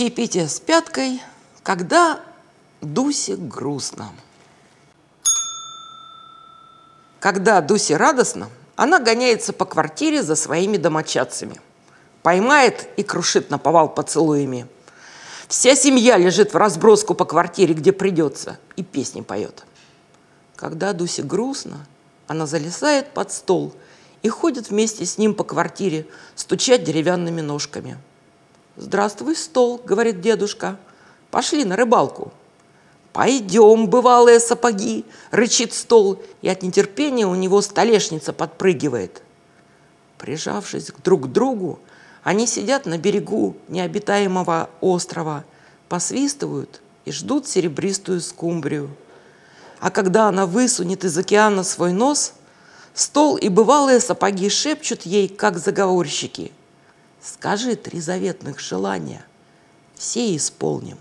чаепитие с пяткой, когда Дусе грустно. Когда Дусе радостно, она гоняется по квартире за своими домочадцами. Поймает и крушит наповал поцелуями. Вся семья лежит в разброску по квартире, где придется, и песни поет. Когда Дусе грустно, она залезает под стол и ходит вместе с ним по квартире, стучать деревянными ножками. «Здравствуй, стол», — говорит дедушка, — «пошли на рыбалку». «Пойдем, бывалые сапоги!» — рычит стол, и от нетерпения у него столешница подпрыгивает. Прижавшись друг к другу, они сидят на берегу необитаемого острова, посвистывают и ждут серебристую скумбрию. А когда она высунет из океана свой нос, стол и бывалые сапоги шепчут ей, как заговорщики. «Скажи три заветных желания, все исполним».